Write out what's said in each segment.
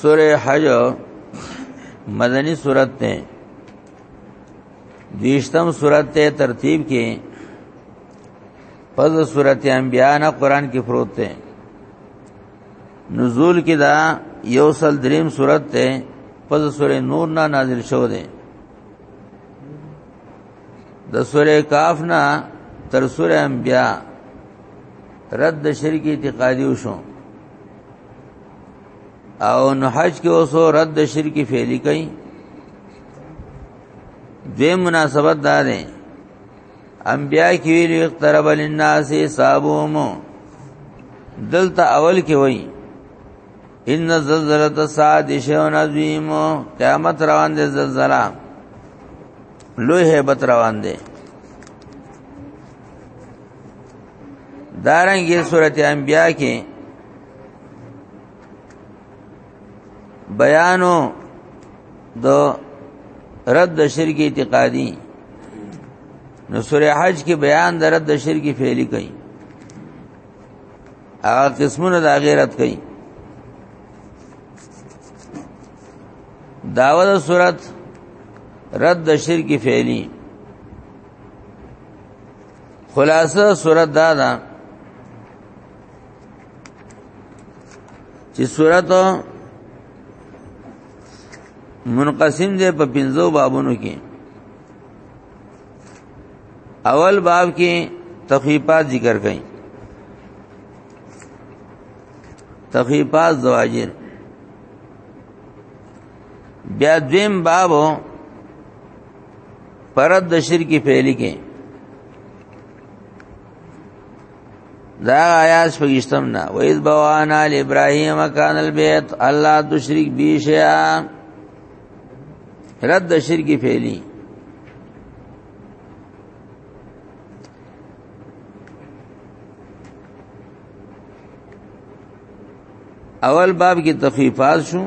سوره حج مدنی سورت ته دیشتم سورت ته ترتیب کې پس سورت انبیاء نه قران کې پروت ته نزول کې دا یو سل دریم سورت ته پس سوره نور نه نازل شو ده د سوره کاف نه تر سوره انبیاء رد شرک اعتقادي وشو او نو حج کې اوس رد شرک فعلی کوي دوی مناسبت دا ده انبیاء کې ویلو اقترب للناس حسابهم دلته اول کې وایي ان زلزلۃ الساعه شیء عظیم قیامت روان دي زلزلہ لوی hebat روان دي دارنګه سورته انبیاء کې بیانو د رد شرک اعتقادي نو سورې حج کې بیان د رد شرک فعلی کوي هغه قسمونه د غیرت کوي داوود صورت رد شرک فعلی خلاصه صورت دا ده چې صورت منقسم دی په پنځو بابونو کې اول باب کې تخیفات ذکر کړي تخیفات زواجر بیا دویم بابو پرد شرک فعلی کې دا آیات پکشتم نه و اذ بوانا ال ابراهیم مکان البیت الله تشرک بی شیا رد شرک فعلی اول باب کې تخفیفات شو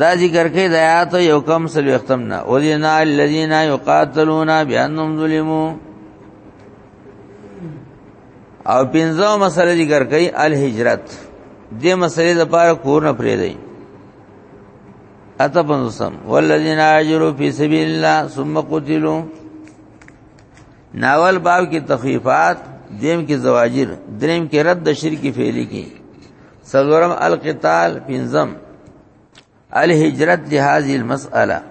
دا ذکر کې د آیات یو کم سل وختم نه اذینا الذین یقاتلون بانهم ظلمو او پنځو مسله ذکر کوي الهجرت دې مسلې د پاره کور نه پرې دی اته پنځم والذین اجروا فی سبیل الله ثم قتلوا ناول باب کې تخفیفات دیم کې زواجر دریم کې رد شرک فعلی کې سلورم القتال پنزم الهجرت لهذه المسأله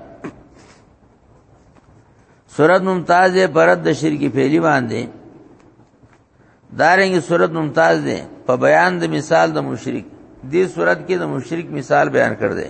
سورت ممتاز ده پرد د شرک پهلی باندې دارنګ سورت ممتاز ده په بیان د مثال د مشرک دې سورت کې د مشرک مثال بیان کړ دې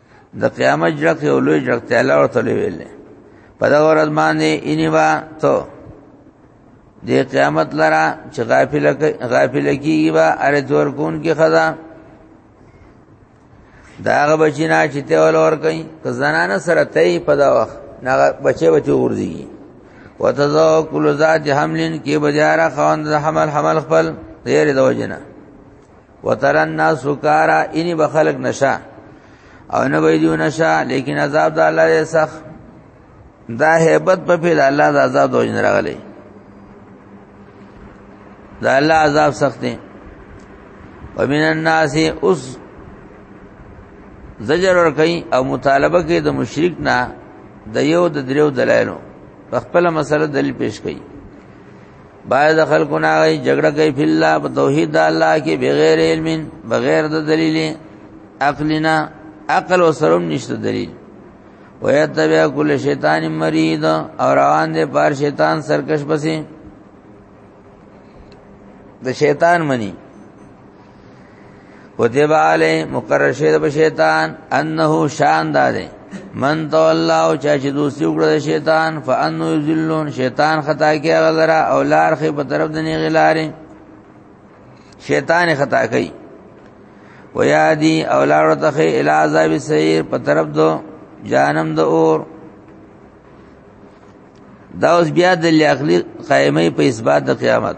د قیامت جړق یو لوی جړق ته الله ورته ویل په دا ورځ باندې اني وا ته د قیامت لرا چې غافل غافل کیږي با ار دور کون کې خدا داغه بچینا چې ته ول ور کوي که زنانه سره ته په دا وخت نه بچي بچي ورځي وتذو کل ذات حملن کې بجاره خوند حمل حمل خپل غیر دوجنه وتر الناس سکارا ان بخلق نشا او نه وی دیو نشا لیکن عذاب د الله یې سخ دا hebat په پیل الله د عذاب د وجن راغلی دا الله عذاب سخت دی ومن الناس اوس زجر ور کوي او مطالبه کوي د مشرک نه د یو د دریو دلایلو په خپل مسله دلیل پیش کوي باید خلکو نه غي جګړه کوي په الله په توحید د الله کې بغیر علم بغیر د دلیل عقلنا عقل او سرم نشته دلیل ويتبع كل شیطان مرید او روان دي پار شیطان سرکش پسې د شیطان منی کتب علی مقرر شه د شیطان انه شان داده من تو الله او چا چې دوستي وکړه د شیطان فانه یذلون شیطان خطا کې غلرا او لار خې په طرف د نه غلارې شیطان خطا کوي ویادی او لار ته خې الی عذاب سیر په طرف دو جانم د اور دا اوس بیا د عقلی قائمه په اثبات د قیامت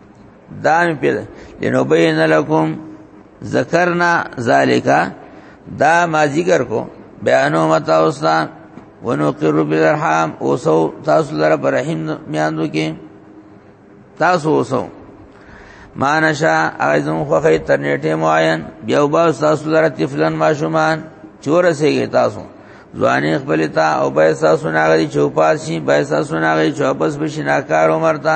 دا مې پیدا لنبین لکم ذکرنا ذالکا دا ما ذکر کو بیانو متا استاد ونقر بالارحام اوسو تاسو لره پر رحم میاندو کې تاسو اوسو ما نشا اعظم خو خی تر نیټه معین بیا وبا تاسو لره طفلن ماشومان چور سیږي تاسو ځواني خپل تا او پیسې سناغي چوپاسي پیسې سناغي چوپس بشناکار عمر تا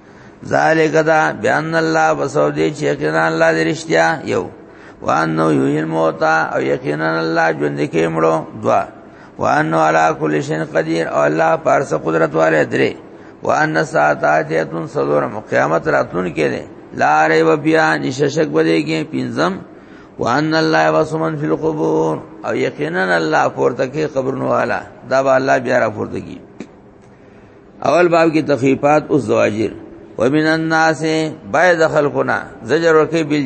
ذالک دا بیان الله وسو دی چې یقینا الله دې رښتیا یو وانه یحیی موتا او یقینا الله ژوند کې مړو دوا وانه علی کل شین قدیر او الله پارس قدرت والے درې وان ساعتاتیتون صدور قیامت راتون کې نه لا ریب بیا نششک بده کې پینځم وان الله وسمن فی القبور او یقینا الله پورته کې قبرونو والا دا به الله بیا را پورته کی اول باب کې تخفیفات او زواجر ومن الناس باید خلقنا زجر ورکی بل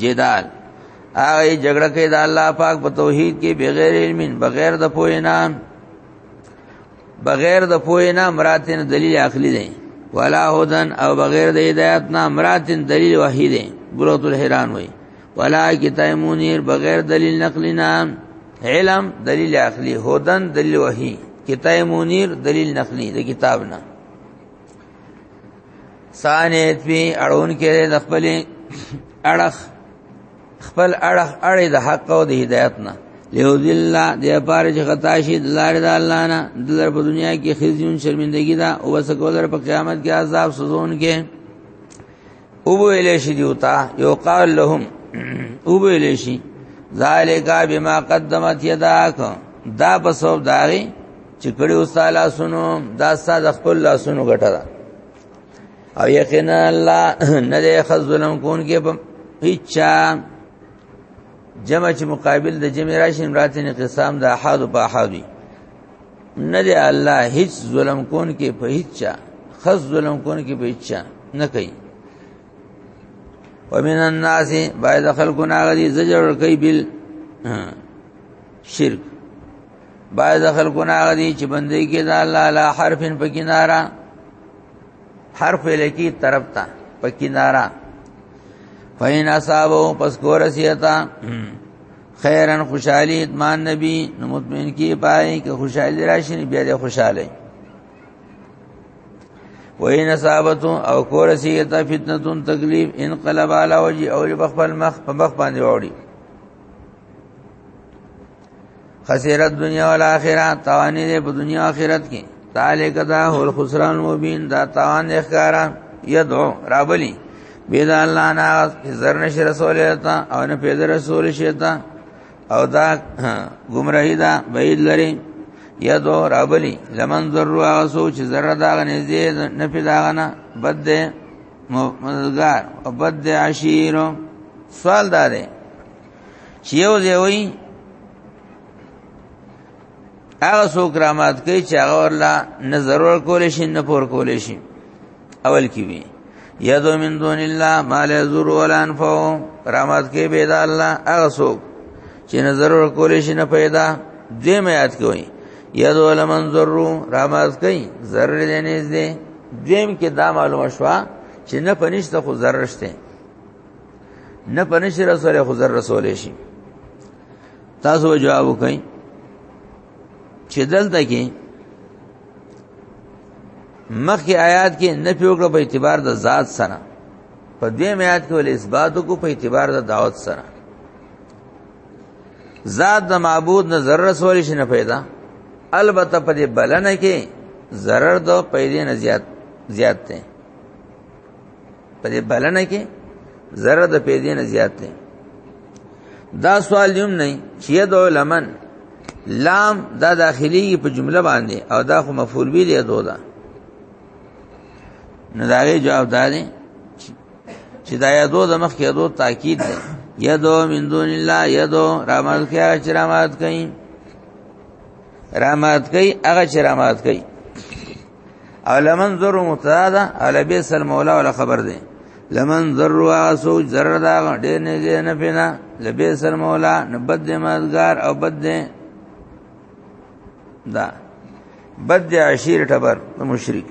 جدال هغه جګړه کې د الله پاک په توحید کې بغیر علم بغیر د پوینا بغیر د پوینا مراتن دلیل عقلی دی ولا هدن او بغیر د هدایت نه مراتن دلیل وحی دی بلوت الحیران وای ولا کتای مونیر بغیر دلیل نقلی نام علم دلیل عقلی هودن دلیل وحی کتای مونیر دلیل نقلی د کتاب نه سانیت پی اړون کړي د خپل اړخ خپل اړخ اړې د حق او د هدایت نه لیو ذل د پاره چې خطا شي د لارې د الله نه د لار په دنیا کې خزيون شرمندگی دا او وسکو در په قیامت کې عذاب سوزون کې او ویل شي دیوتا یو قال لهم او ویل شي ذالک بما قدمت یداک دا په سبب داغي چې کړي وساله سنو دا ساده خپل لاسونو ګټه ده او یقینا الله نه دې خذلم کون کې په هیچا جمع چې مقابل د جمع راشي امراتین قسم د احد په احدی نه دی الله هیڅ ظلم کون کې په هیڅ چا خص ظلم کون کې په هیڅ چا نه کوي ومن الناس باید خلقنا غدي زجر کوي بل شرک باید خلقنا غدي چې بندې کې دا الله لا حرفن په کنارا حرف لکی طرف ته په کنارا فین اصابو پس کورسیتا خیرن خوشحالی اتمان نبی نو مطمئن کی پای که خوشحالی راشی نو بیا دې خوشاله وین اصابت او کور سیتا فتنه تکلیف انقلب علی وجه او بخبل مخ په مخ باندې وړي خسرت دنیا او آخرت توان دې په دنیا او آخرت کې تعالی کدا هو الخسران مبین دا توان ښکارا یدعو رابلی بيد الله نه زر نشي رسول تا او نه پیدا رسول شي تا او دا گمراهی دا بعید لري یا دو رابلی لمن ذرو هغه سوچ ذره دا نږدې نه پیدا غنه بد دې مددگار او بد دې عشیر سوال دا دی چې یو دی وای هغه سو کرامات کوي چې هغه ورلا نه ضرور کول شي نه پور کول شي اول کی وی یدو من دون الله ما لا یذر ولا انفع رحمت کې به دا الله هغه څوک چې نه ضرور کولې شي نه پیدا دې مې یاد کوي یدو لمن ذرو رحمت کوي ضرر دې نه دې دیم کې دا معلومه شوه چې نه پنيشته خو ضرر شته نه پنيش رسول خو ضرر رسول شي تاسو جواب وکئ چې دلته کې مخکې آیات کې نه پیوګړه په اعتبار د ذات سره په دې میات کې ول اثبات کو په اعتبار د دعوت سره ذات د معبود نه ضرر رسول شي نه پیدا البته په دې بلنه کې ضرر دو پیدا نه زیات زیات دی په دې بلنه کې ضرر د پیدې نه زیات دی دا سوال یم نه چې د علمن لام دا داخلي په جمله باندې او دا خو مفعول به دی دودا نو دا غي جواب داري چې دا یادو د مخ کې دوه تاکید دی یادو من دون الله یادو رحمت کې هغه چې رحمت کوي رحمت کوي هغه چې رحمت کوي او لمن ذر مبتدا ده ال بیس المولى ولا خبر ده لمن ذر واسو ذر دا ډېر نه دي نه پینا لبیس المولى نبد دې مدګار او بد دې دا بد دې عشیر ټبر مشرک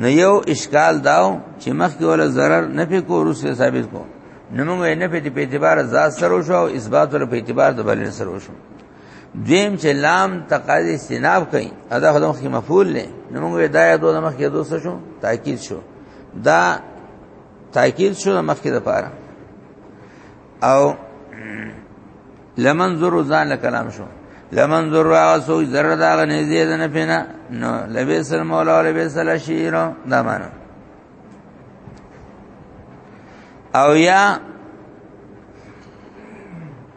نو یو اشکال داو چې مخکې ولا ضرر نه پې کو روسه ثابت کو نو موږ نه په اعتبار ذات سره شو او اثبات ور په اعتبار د بل سره شو دیم چې لام تقاضی استناب کوي ادا خدام کې مفعول نه نو موږ دا یو د مخ کې دوسه شو تاکید شو دا تاکید شو د مخ کې د پاره او لمن زر ځان له کلام شو لمن زر هغه سو زر دا غنې زید نه پینا نو لبیس المولا او لبیس الشیر دا معنا او یا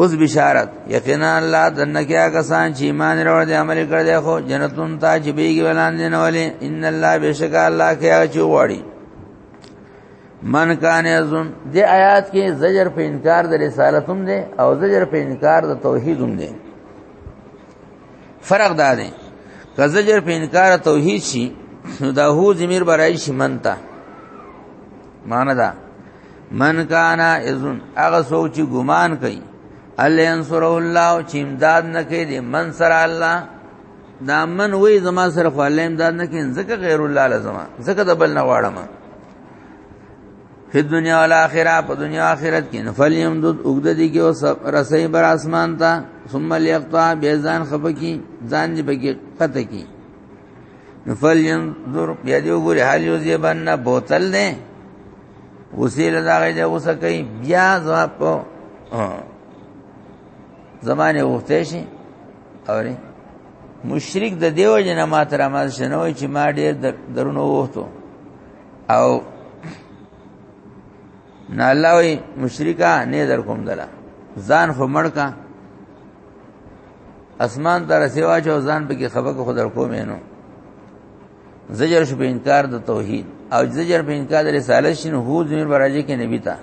اوس بشارت یقینا الله دنکیا کسان چې ایمان وروړ دي عمل کړ دي خو جنتون ته چې بیګ ولان دي نه ولې ان الله بشک الله کیا چې وړي من کان یظن دې آیات کې زجر په انکار د رسالت هم دي او زجر په انکار د توحید هم دي فرق دا دی که زجر په انکار توحید شي نو دا هو زمير برای شي منتا معنی دا من کانا اذن هغه څوک چې ګمان کوي الله انصر الله او چې امداد نه کوي د من سره الله دا من وې زما سره خو الله امداد نه کوي ځکه غیر الله لازم ځکه د بل نه واړم په دنیا او آخرت په دنیا او آخرت کې نفل یمدود وګد دي کې او رسې بر اسمان ته ثم ليقطع بيزان خفقي ځان دې بګي قطه کې نفل ينظر بیا دې وګوره حال یو زیبن بوتل نه وسیل دا غي دی اوسه کوي بیا زما په زمانه وخته شي اوري مشرک د دیو جن ما تر ما شنو چې ما ډیر درونو وخته او نه الله وي مشرکا نه در کوم دلا ځان خو مړ کا اسمان تر سیوا چو ځان به کې خبر کو خدای کوم نو زجر شو په انکار د توحید او زجر په انکار د رسالت شین هو زمير براجه کې نبی تا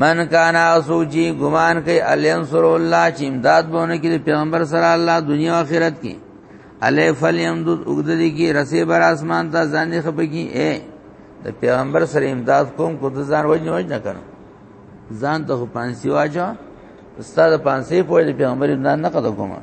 من کان اسوجي ګمان کوي الینصر الله چې امداد بونه کې پیغمبر سره الله دنیا او آخرت کې الی فلیمدود وګدلی کې رسې بر اسمان ته ځان نه خپګي اے د پیغمبر سره امداد کوم کو د ځان وجه نه وجه نه کړم ځان ته پانسی واجه استاد پانسی په پیغمبر امداد نه کړم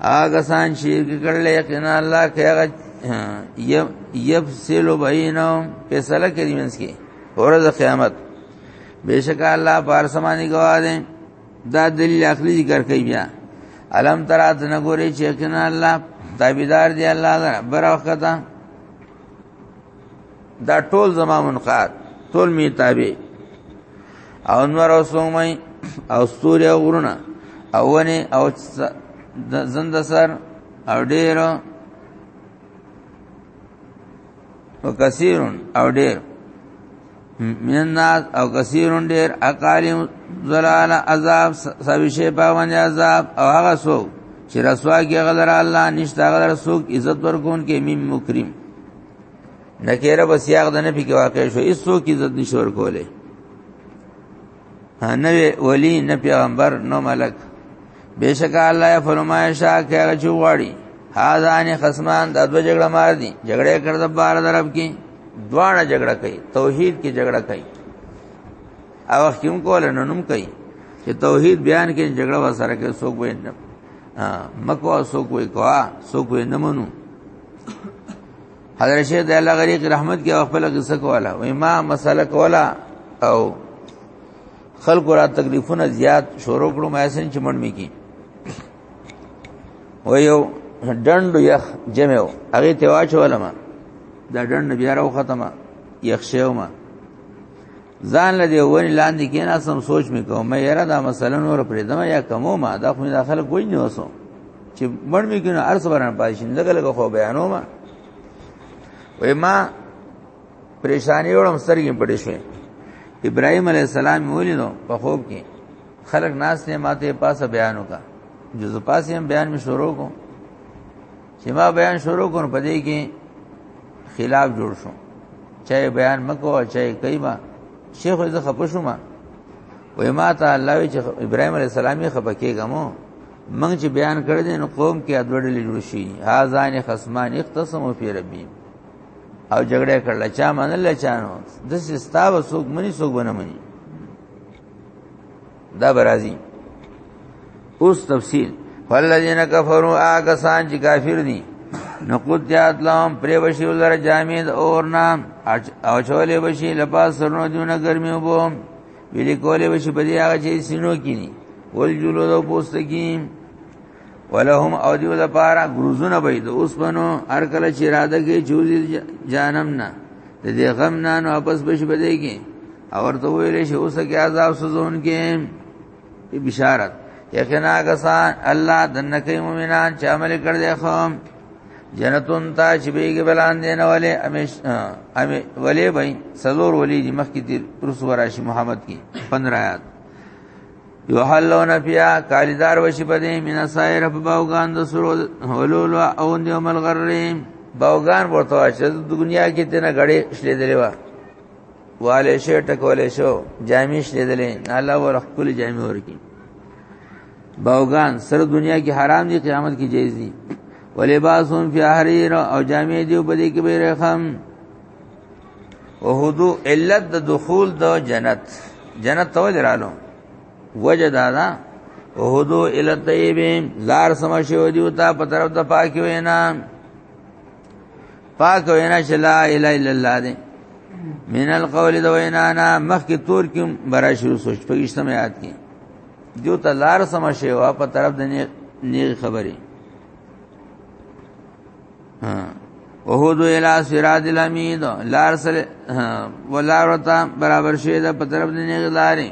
هغه سان چې کړل یقینا الله کې هغه یب یب سیلو بینو فیصله کوي منس کې اورز قیامت بیشک الله بار سمانی گوا دے دا دلیل عقلی ذکر کوي بیا علم ترات نګوري چې کنا الله تابعدار دی الله بر وخت دا ټول زما منقاد ټول می تابع او انور او سومای او ستوري او غرونه او ونه او زند سر او ډیر او کثیرون او ډیر من الناس او کثیرون ډیر اقال زلال عذاب سوي شی باندې عذاب او هغه سو چې رسوا کې غلر الله نشته غلر سوق عزت ورکون کې مم مکرم نکیره بس یاغ د نفي کې واقع شو ایسو کې عزت نشور کوله نه ولی نه پیغمبر نو ملک بیشک الله یا فرمایي شا کې هغه چوغړی هاذان خصمان د دو جګړه مار دي جګړه کړ د بار درب کې دواړه جګړه کوي توحید کې جګړه کوي او کوم کول نو نوم کوي چې توحید بیان کې جګړه وسره کې څوک وي مکو سو کوئی کوا سو کوئی نه منو حضرت شیخ د الله غریق رحمت کې خپل قصه کوله و ما مسله کوله او خلق را تکلیفونه زیات شروع کړو ما سن چې منډ میکی و یو ډند یخ جمعو هغه ته واچولم دا ډند بیا راو ختمه یخ شیو ما ځان له دې ونی لاندې کې نه سم سوچ مې کوم مې یاره دا مثلا نور پرې دمه یا کمو ما دا خو دا خلک وای نه وسو چې مړ مې کینو ارس ورن پاشین لګه لګه خو بیانو ما وې ما پریشانی وړم سترګې پټې شوې ابراهيم عليه السلام ولیدو په خوب کې خلک ناس نه ماته پاسه بیان وکا جز پاسه هم بیان می شروع کو چې ما بیان شروع کړ په دې کې خلاف جوړ شو چا بیان مکو چا کایما شیخ زه خپه شوم وای ما ته الله چې ابراهيم عليه السلام یې خپه کېګمو منګ چې بیان کړ دې نو قوم کې ادوړلې جوړ شي هاذان خصمان اختصموا فی ربهم او جګړه کړل چا منل چانو د سستا وسوک منی سوک بنه منی دا برازي اوس تفصیل فالذین کفروا آکسان چې کافر دي نو قدیات لهم پرې بشي ولر جامد اور نام او چولې بشي لباس سرنو دیونه ګرمي وبو ویلې کولې بشي په دې هغه چې سینو کینی ول جلو دو پوستکیم ولهم او دیو د پارا غروزونه به د اوس بنو هر کله چې اراده کې جوزي جانم نه د دې غم نه نو واپس بشي بده کې اور تو ویلې شو اوس کې عذاب سوزون کې بشارت یقینا کسان الله دنه کې مؤمنان چې عمل کړ دې خو جنتون تا چې بیګ بلان دین والے امیش امی ولې بای سلور ولی دی مخ کې تیر رسو راشي محمد کی 15 آیات یحلون فیا کالیدار وشی پدې مینا سایر په باوغان د سرو ولول او د یوم الغریم باوغان ورته چې د دنیا کې تنه غړې شلې دلې وا والے شي ټکولې شو جامیش لیدلې الله ورخ کول جامې ورکی باوغان سر دنیا کې حرام دي قیامت کې جایز دي ولباسهم فی حریر او جامې دی په دې کې به رحم او هدو علت د دخول د جنت جنت تو درالو وجه دا دا او هدو الطیبین لار سم شو دیو تا په طرف د پاکي وینا پاک وینا چې لا اله الا الله دی من القول د وینا نه مخکې تور کې برا شروع سوچ په اشتم یاد کې جو ته لار سم شي وا په طرف د نیغ خبرې ها وهدو الى صراط الامید لار سره ولار ته برابر شي د په طرف د نیغ لارې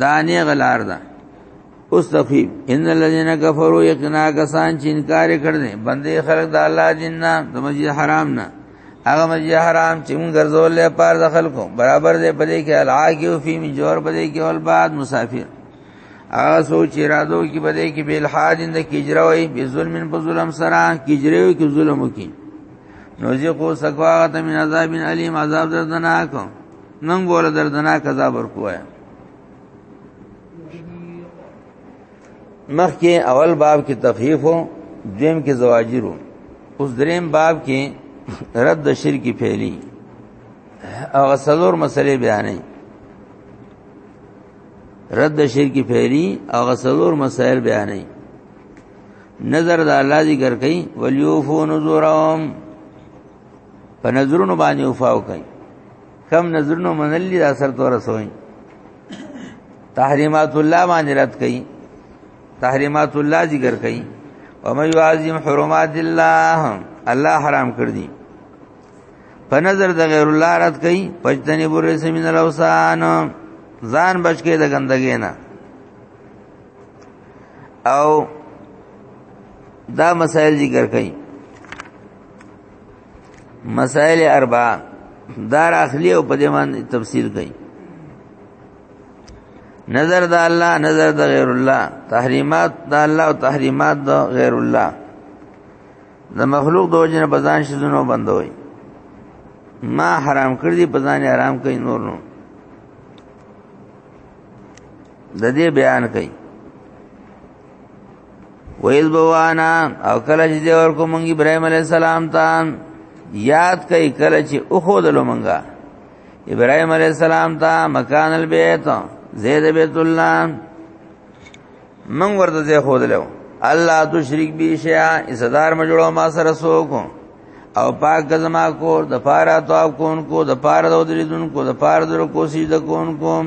دا نیغ لار ده اوس تخفیف ان الذين كفروا يقنا کسان چې انکار کړل بندې خلق د الله دین نه د مسجد حرام نه هغه مسجد حرام چې موږ ګرځول له پار د خلکو برابر دې پدې کې العاقو فی من جور پدې کې اول بعد مسافر هغه سوچ ارادو کې پدې کې بیل حاجند کې اجروي به ظلم په ظلم سره کې اجروي کې ظلم وکي نو زی کو سکواغت من عذاب علیم عذاب دردناک نن ګور دردناک عذاب ورکوه مخکې اول باب کې تخفیف وو دیم کې زواجر وو اوس دریم باب کې رد د شرک پهلی او څلور مسلې بیانې رد د شرک پهلی او څلور مسائل بیانې نظر د الله ذکر کوي ولیوفو نذورهم په نظرونو باندې وفاو کوي کم نظرونو منل دي اثر تو رسوي تحریمات الله باندې رد کړي تحریمات الله ذکر کړي او مې عظیم حرمات الله الله حرام کړ دي په نظر د غیر الله رد کړي پښتنې بورې سمین الاوسان ځان بچ کې د ګندګې نه او دا مسائل ذکر کړي مسائل اربع دار اخلی او په دې باندې تفسیر کړي نظر د الله نظر د غیر الله تحریمات د الله او تحریمات د غیر الله د مخلوق د وجه نه بزان شزونو بندوي ما حرام کړ دي بزان حرام کوي نور نو د دې بیان کوي ویز بوانا او کله چې دی ورکو مونږ ابراهيم عليه السلام ته یاد کړي کله چې او خو دلو مونږه ابراهيم عليه السلام ته مکان البيت زید بیت الله مونږ ورته ځای خو دلو الله تو شریک به شیا اسدار مجړو ما سره سوکو او پاک زما کور د پاره تو کون کو د پاره د دریدون کو د پاره در کوسی د کون کوم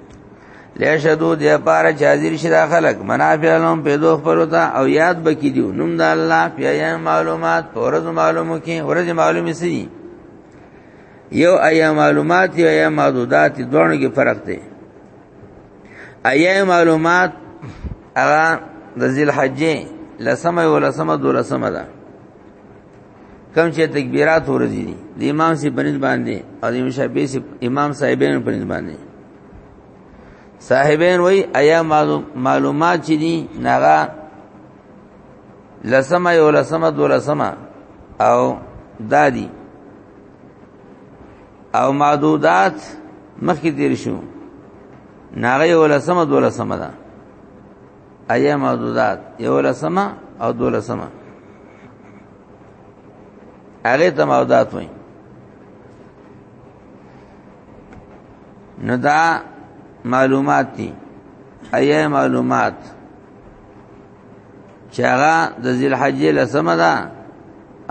لیشهدو د پاره چې حاضر شي دا خلک منافع لهم په دوه خپل ته او یاد بکی دیو نوم د الله په ایام معلومات پرز معلومو کې ورځ معلومې سي یو ایام معلومات یو ایام معدودات دوه کې فرق دی ایام معلومات هغه د ذل حجې لسمه ولسمه دولسمه ده کم چې تکبیرات ورځي دي د امام سي بنځ باندې او د امام شافعي سي امام صاحبین بنځ باندې صاحبین وای ایا معلومات چې دي ناغه لسمه یو لسمه دو لسمه او دادی او معدودات مخکې تیر شو ناغه یو لسمه دو لسمه ده ایا معدودات یو لسمه او دو لسمه هغه ته معدودات وایي نو دا معلومات دي ایا معلومات چې هغه د ذل حج لسمه ده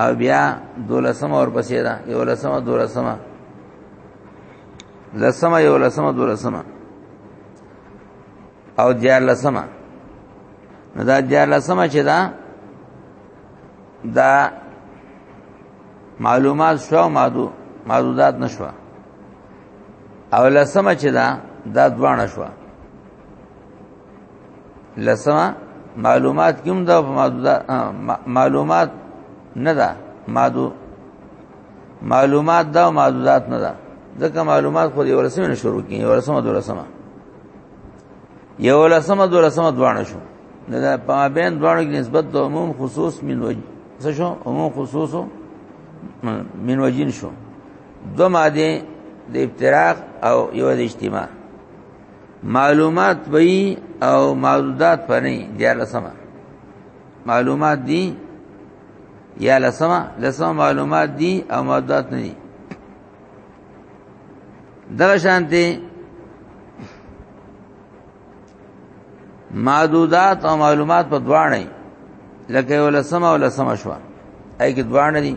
او بیا دولسمه اور پسې ده یو لسمه دولسمه لسمه یو لسمه دولسمه او دیار لسمه نو دا دیار لسمه چې دا دا معلومات شو مادو معدودات نشوه او لسمه چې دا دا دوانه شو لسمه معلومات کوم دا معلومات نه ده مادو معلومات دا معدودات نه ده ځکه معلومات خو یو لسمه نه شروع کیږي یو لسمه دوه لسمه یو لسمه دو لسمه دوانه شو دا په بین دوانه کې نسبت د عموم خصوص من وجه څه شو عموم خصوص من وجین شو دو ماده د افتراق او یو د اجتماع معلومات وی او معدودات پنی دی لسمه معلومات دی یا لسمه لسمه معلومات دی او معدودات نه دی دغه شانتي معدودات او معلومات په دواړه لکه ولسم او لسم شو اي کې دواړه دي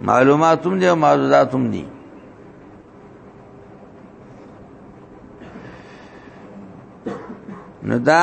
معلومات هم دي او معدودات هم دي نو دا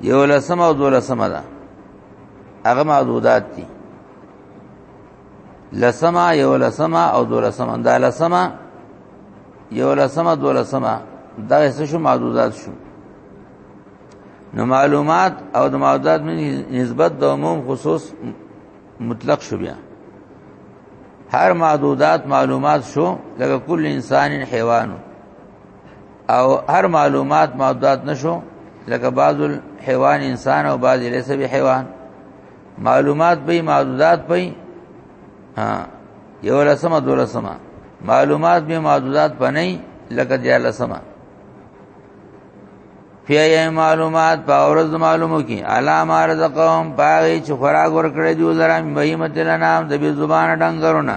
یو لسم او دو لسم ده هغه معدودات دي لسم یو لسم او دو لسم دا لسم یو لسم دو لسم دا څه شو معدودات شو نو معلومات او د معدودات من نسبت د عموم خصوص مطلق شو بیا هر معدودات معلومات شو لکه کل انسان حیوانو او هر معلومات معدات نشو لکه بعض الحيوان انسان او بعض ليس به حيوان معلومات به معدودات به ها یو لسمه دو لسمه معلومات به معدودات پنئ لکه دیا لسمه فیه معلومات په اورز معلومو کې علامه رزقهم پاغي چې خوراک ورکړي دی لرم بهیمت لنام د بی زبان ډنګرونه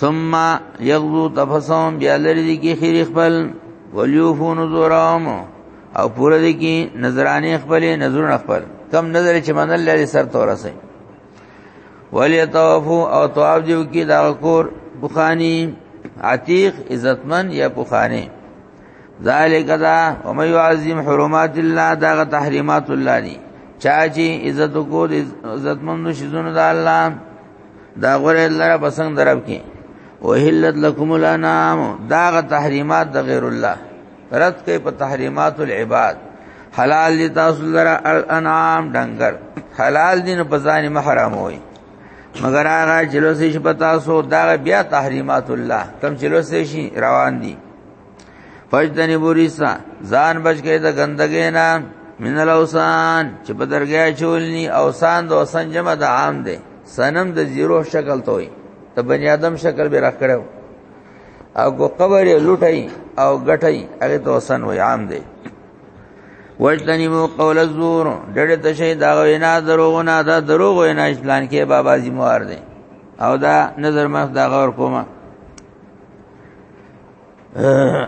ثم یغزو تفسهم بیا لري دي کې خیر خپل ولیوفو نذورهم او پوره دي کې نظرانه خپل نظر خپل کم نظر چې منل لري سر تورسه ولی طوافو او طواف دیو کې دا کور بخانی عتیق عزتمن یا بخانی ذالک دا ومن يعظم حرمات الله دا تحریمات الله دي چا چې عزت کو عزتمن شزونه د الله دا غره لره بسنګ درب کې وهلت لكم الانام داغ تحریمات د غیر الله رد کې په تحریمات العباد حلال دي تاسو لره الانام ډنګر حلال دي نه په ځان محرم وي مگر هغه چلو سي شپتا سو دا بیا تحریمات الله کم چلو سي شي روان دي فجدنی بوریسا ځان بچ کې د ګندګې نه من الاوسان چې په درګه چولني اوسان د اوسان جمع د عام دی سنم د زیرو شکل توي ته بنی آدم شکل به راکړو او کو قبر لټای او غټای هغه ته اوسان وي عام دی وجتنیمو قول الزور ډډه ته شي دا وینا دروغ نه دا دروغ وینا اسلام کې بابا زموار دی او دا نظر مخ دا غور کومه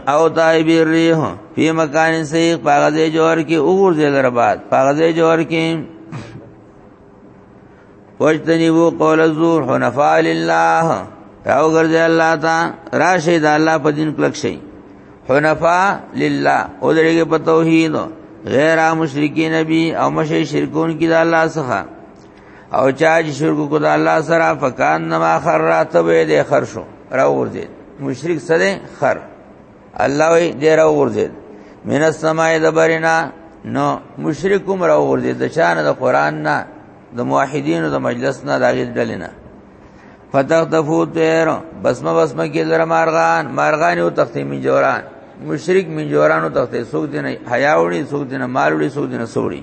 او تای بیر ریح فی مکان سیق پاغذی جوار کی اوغور زی در بعد پاغذی جوار کی وجتنیبو قول الزور حنفاء لله راو ګرځي الله تا راشي د الله په دین کلک شي حنفاء لله او درګه په توحید غیر مشرکین نبی او مشه شرکون کی د الله څخه او چا چې شرک کو د الله سره فکان نما خر راته وې دې خر شو را ور دې مشرک سره خر الله وې دې را ور دې من السماء دبرنا نو مشرکم را ور دې د شان د قران نه د موحدین د مجلس نه داګې دلینا فتح دفو تیر بسمه بسمه کې لر مارغان مارغان او تختې می جوران مشرک من جورانو تختې سوق دینه حیا وړي سوق دینه مال وړي سوق دینه سوړي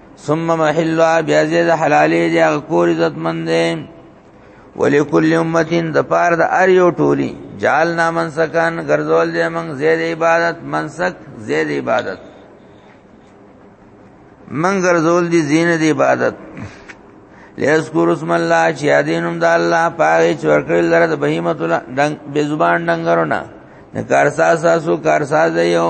ثم محلها بیا زید حلالې دی هغه کور عزت مند دی ولکل امتین د پار د ار یو ټولی جال نامن سکان ګرځول دی من زید عبادت منسک زید عبادت من ګرځول دی زین دی عبادت لیذکر اسم الله چې یادینم د الله پاره چې ورکړل لره د بهیمت الله دنګ به زبان دنګرونه نه کارساز تاسو کارساز یو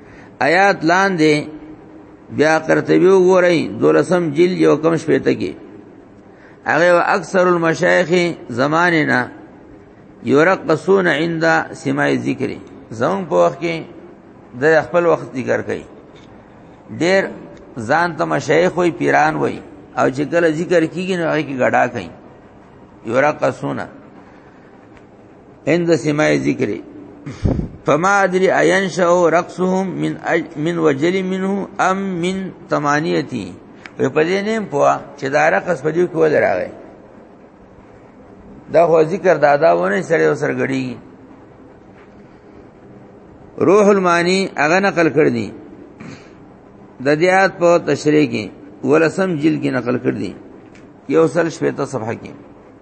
آیات لاندې بیا قرطبی وګورئ دولسم جلد یو کم شپته کې هغه اکثر المشایخ زمانه نه یرقصون عند سماع ذکر زمون په وخت کې د خپل وخت ذکر کوي ډیر ځان ته مشایخ وي پیران وي او چې کله ذکر کیږي نو هغه کې غډا کوي یرقصون هند سمای ذکر فما ادري اينشأ رقصهم من أج من وجل منه ام من ثمانيتي په دې نیم پوا چې دا رقص په دې کول راغی دا خو ذکر دادا ونه سره سره غړي روح المانی هغه نقل کړ دي د دیات په تشریح کې ولسم جلد کې نقل کړ دي یو سل شپته صفحه کې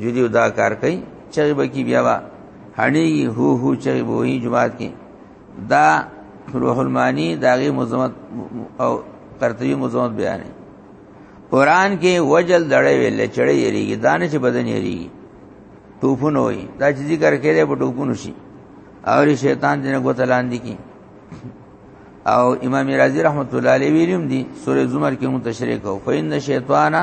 جدي دا کار کوي چغې به کی بیا وا هړیږي هو هو چغې به وي جماعت کې دا روح المانی داغه مزمت او قرطبی مزمت بیان ہے قران کې وجل دړې ویل چړې یریږي دانه چې بدن یریږي ټوپونه وي دا چې ذکر کړي په ټوپونو شي او شیطان دې نه غوتلان دي کی او امام رازی رحمت الله علیه ویلم دي سورې زمر کې متشریک او فین شیطانا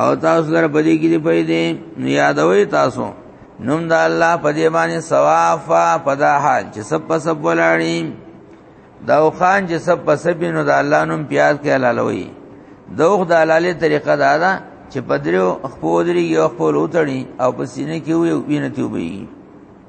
او تاسو لپاره بدی کې دی پیدا نو یادوي تاسو نوم د الله په دې باندې صوافا پدا حال چې سب په سب ولاړی دا خان چې سب په سب نو د الله نوم پیاز کې حلالوي دوغ د حلالې طریقه دا ده چې پدریو خپل دري یو خپل وتړي او په سینې کې وي وینته وي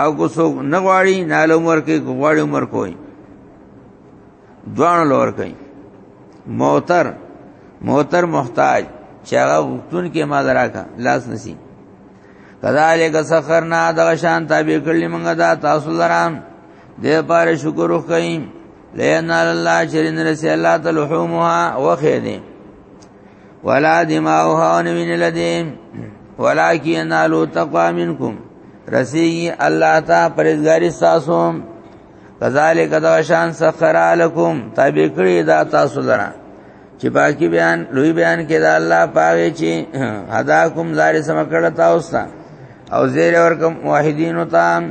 او کو څوک نه غواړي نه له عمر کې غواړي عمر کوي دوان لور کوي موتر موتر محتاج چې هغه غوښتون کې ما دراکا لاس نسی کذالک سخرنا د شان تابع کړل موږ دا تاسو لران د پاره شکر وکایم لئن الله شرین رسول الله تلحومها وخیدی ولا دماؤها نوین لدیم ولاکی انالو تقوا منکم رسیگی اللہ تا پریدگاری ساسوم کذالک دا شان سخر لکم تابع کړی دا تاسو لرا چې باقی بیان لوی بیان کې دا الله پاوي چې حدا کوم زار سم کړه تاسو او زیر ورکم واحدین تام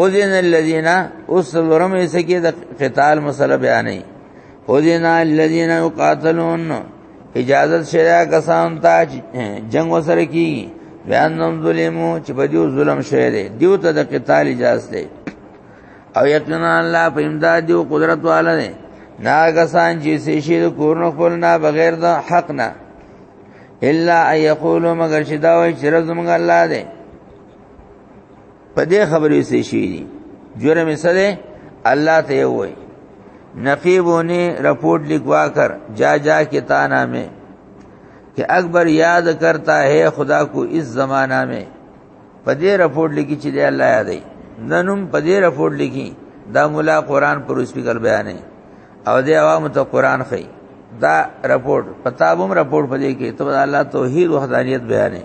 اوذین الذین اسلرم اسکی د قتال مسله بیانې اوذین الذین یقاتلون اجازه شرع کسان ته جنگ وسره کی بیان نوم ظلمو چې په دیو ظلم شوی دی دیو ته د قتال اجازه دی او یقینا الله په امداد دیو قدرت والا دی نا کسان چې سې شي د کورن خپل نه بغیر د حق نه الا ايقولوا مگر شدا وي چې رزمګ الله دی په دې خبرې سي شي دي جرم یې سره الله ته وای نقیبوں نے رپورٹ لکھوا کر جا جا کے تانا میں کہ اکبر یاد کرتا ہے خدا کو اس زمانہ میں پدې رپورټ لیکي چې دی الله یادې ننم پدې رپورټ لیکي دا مولا قران پر سپیکر بیانې او دې عوام ته قران خي دا رپورټ پتابم رپورټ پدې کې ته الله توحید وحدانیت بیانې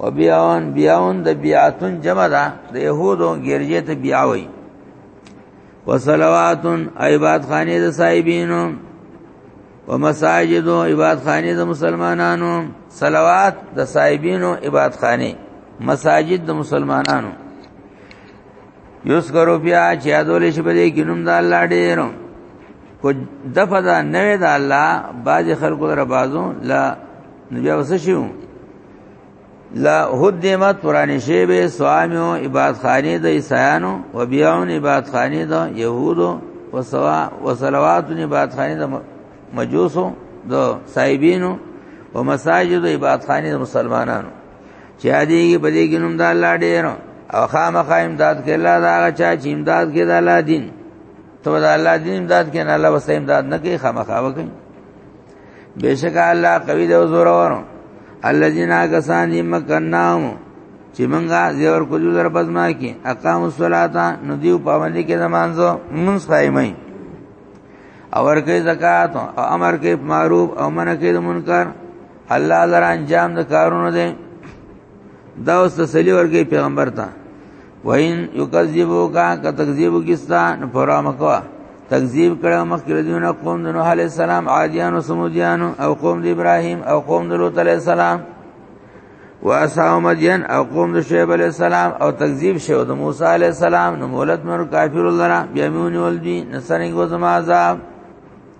و بیاون بیاون د بیاتون جمع ده د يهودو ګرځي ته بیاوي و صلواتن عبادت خانه د صاحبینو و مساجد و عبادت خانه د مسلمانانو صلوات د صاحبینو عبادت خانه مساجد د مسلمانانو یوس کرو بیا چې ادول شي په دې کې نوم د الله ډیرو کو دفعه دا نوې د الله باج خلکو در بازو لا نبي وسه شو لا هدمت پرانی شی به سوامیو عبادت خانی د عیسایانو و بیاون عبادت خانی د یهودو و سوا و صلوات عبادت خانی د مجوسو د صایبینو و مساجد عبادت خانی د مسلمانانو چې هدیږي په دې کې نوم د الله ډیر او خامخا امداد کې الله دا چا چې امداد کې د الله دین ته د الله دین امداد کې نه الله وسه امداد نه کوي خامخا وکړي بشک الله قوی دی او زور ور الذين كسان يمكنهم چې مونږه زیور کوجو در پزما کې اقام الصلاتا نو دیو پابندي کې نمازو مونږ صایمای او ورکه زکات او امر کې معروف او منع کې منکر الله لره انجام د کارونو دی دا اوس تسلی ورکې پیغمبر ته وین یکذبو کا کا تکذیب کیستا نو پورا مکوا تکذیب کړه مخکې دیونه قوم د نوح علی السلام عادیان او سمودیان او قوم د ابراهیم او قوم د لوط علی السلام و اصحاب مدین او قوم د شعیب علی السلام او تکذیب شو د موسی علی السلام نو مولد مر کافر الله بیا میونی ولدی نسنګ و زما عذاب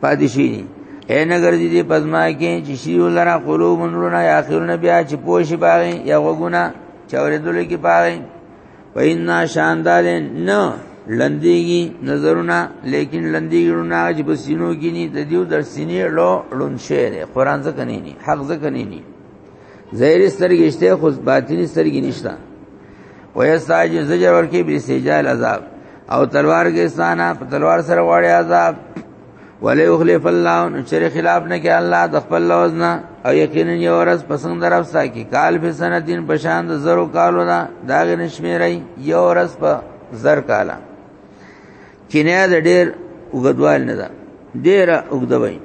پاتې شي اے نګر دې پزما کې چې شی ولرا قلوب نورنا یا اخرنا بیا چې پوش باغې یا وګونا چورېدل کې پاره پینا شاندار نه لندېږي نظرونه لیکن لندېږي نه چې په سینو کې نه د دیو در سینې لو لون شعر قران ځکه نه نه حق ځکه نه نه ظاهر سترګې شته خو باطنی سترګې نشته ويستاج زجر ورکی به سجال عذاب او تلوار کې ستانه په تلوار سره واړی عذاب ولی اخلف الله نو چر خلاف نه کې الله د خپل لوز نه او یقینا یو ورځ پسند درف ساکی کال په سنتین پشان د زرو کالو دا داغ نشمیرای یو ورځ په زر کالا کینه د ډیر وګدوال نه ده ډیر وګدوي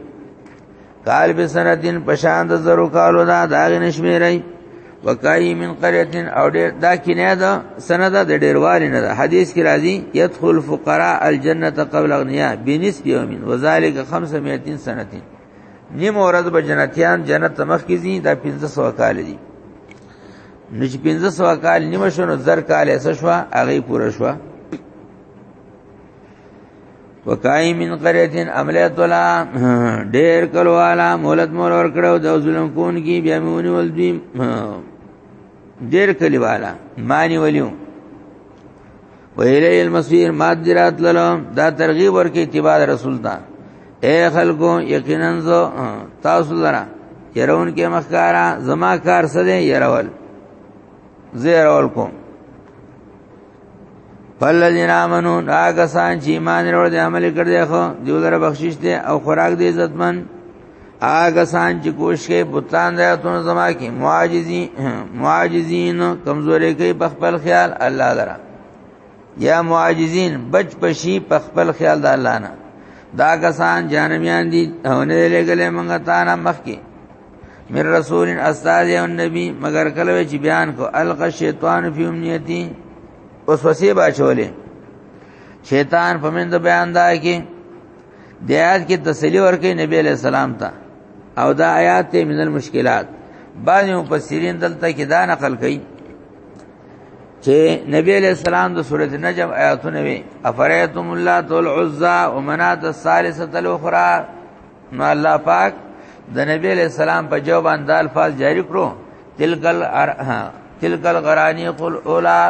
قال بسنتين پشان د زرو کالو دا داغ نشمیرای وکای من قريه او ډیر دا کینه دا سند د ډیروالي نه حدیث کې راځي يدخل فقراء الجنه قبل اغنياء بنسب يوم وذلك 500 سنه نیم اورز به جنتیان جنت تمخ کی زی دا 1500 کال دي نو چې 1500 کال نیمه شنو زر کال ایسه شو هغه پوره شو وکای من قریتن عملیت ولا ډیر کلو والا مولد مور ور کړو د ظلم کون کی بیا مونی ول دی ډیر کلی والا معنی ولیو ویلی المسیر ماد درات للو دا ترغیب ورکی اتباع رسول تا اے خلقو یقینا زو تاسو لرا يرون کې مخکارا زما کار څه دی يرول زيرول کوم فالذین آمنو هغه سان چې ایمان لرل دي عمل کړ دي خو دیو لره بخشش دي او خوراک دي عزتمن هغه سان چې کوشش کوي بوتان دایتون زما کې معاجزي معاجزین کمزوري کوي په خپل خیال الله لره یا معاجزین بچ پشي په خپل خیال د الله نه دا کسان جانمیان دي هونه لګلې مونږه تا نه مخ کې من رسول استاد او نبی مگر کله چې بیان کو الق شیطان فی امنیتی اوس وسې باچولې شیطان په من د بیان دا کې د آیات کې تسلی ورکې نبی علیہ السلام ته او دا آیات ته من المشکلات بعض مفسرین دلته کې دا نقل کړي چې نبی علیہ السلام د سورۃ نجم آیاتونه وی افریتم الله تول عزا ومنات الثالثه الاخرى نو الله پاک د نبی علیہ السلام په جواب اندال الفاظ جاری کړو تلکل تلکل غرانی قل اولا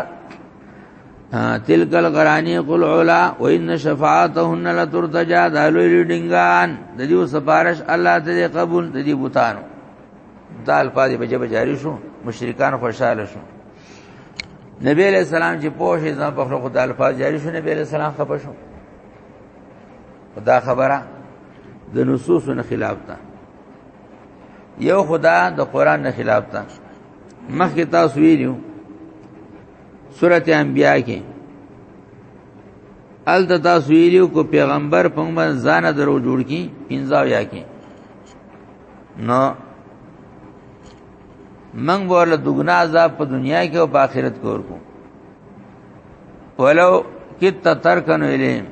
تلکل غرانی قل اولا و ان شفاعتهن لترتجا دالو ډنګان د دې سفارش الله ته قبول د دې بوتانو دا الفاظ په جبه جاری شو مشرکان خوشاله شو نبی علیہ السلام چې پوه شي ځان په خلکو د الفاظ جاری شو نبی علیہ السلام خپه شو دا خبره د نصوص نه خلاف ده یو خدا د قران نه خلاف ده مخکې تاسو ویلو سورته انبیاء کې ال د تاسو ویلو کو پیغمبر په موږ ځان درو جوړ کی پنځاو یا کې نو من ورله دغنا عذاب په دنیا کې او په آخرت کې ورکو ولو کت ترکن الیم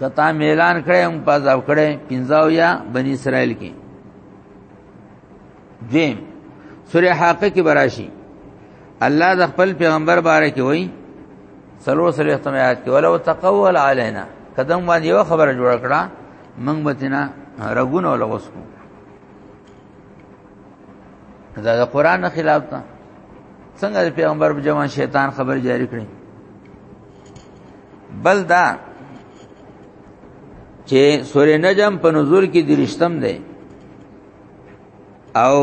کتا میلان کړي هم په عذاب کړي پنځاو یا بنی اسرائیل کې دیم سوره حاقه کې براشي الله د خپل پیغمبر باره کې وایي سلو سره احتمالات کې ولو تقول علينا قدم باندې یو خبره جوړ کړه موږ به تینا رګونه ولغوس کو دا د قران خلاف ده څنګه پیغمبر په جوان شیطان خبر جاری کړي بل دا چې سورې نجم په نزول کې درشتم دی او